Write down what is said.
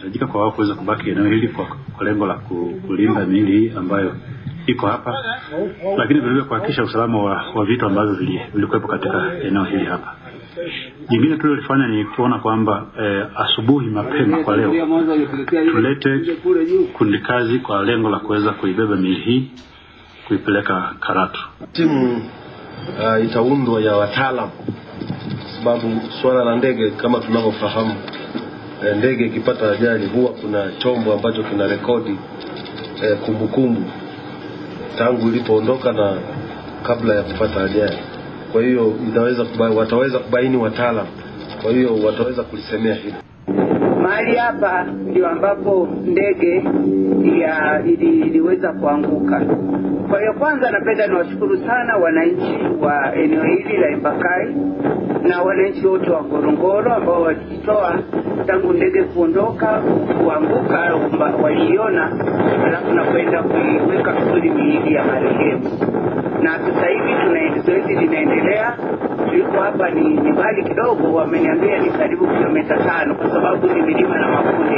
Inahitajika kwa wao kuweza kubaki eneo hili kwa, kwa lengo la kulinda miili hii ambayo iko hapa, lakini vilevile kuhakikisha usalama wa, wa vitu ambavyo vilikuwepo katika eneo hili hapa. Jingine tulilofanya ni kuona kwamba eh, asubuhi mapema kwa leo tulete kundi kazi kwa lengo la kuweza kuibeba miili hii kuipeleka Karatu. Timu uh, itaundwa ya wataalamu, sababu suala la ndege kama tunavyofahamu, eh, ndege ikipata ajali huwa kuna chombo ambacho kina rekodi eh, kumbukumbu tangu ilipoondoka na kabla ya kupata ajali. Kwa hiyo inaweza kubaini, wataweza kubaini wataalam, kwa hiyo wataweza kulisemea hilo. Mahali hapa ndio ambapo ndege iliweza kuanguka. Kwa hiyo kwanza, napenda niwashukuru sana wananchi wa eneo hili la Embakasi na wananchi wote wa Ngorongoro ambao walijitoa tangu ndege kuondoka kuanguka, waliiona alafu na kwenda kuiweka vizuri miili ya marehemu na sasa hivi tuna zoezi linaendelea. Tuliko hapa ni mbali kidogo, wameniambia ni karibu kilomita tano kwa sababu ni milima na makundi.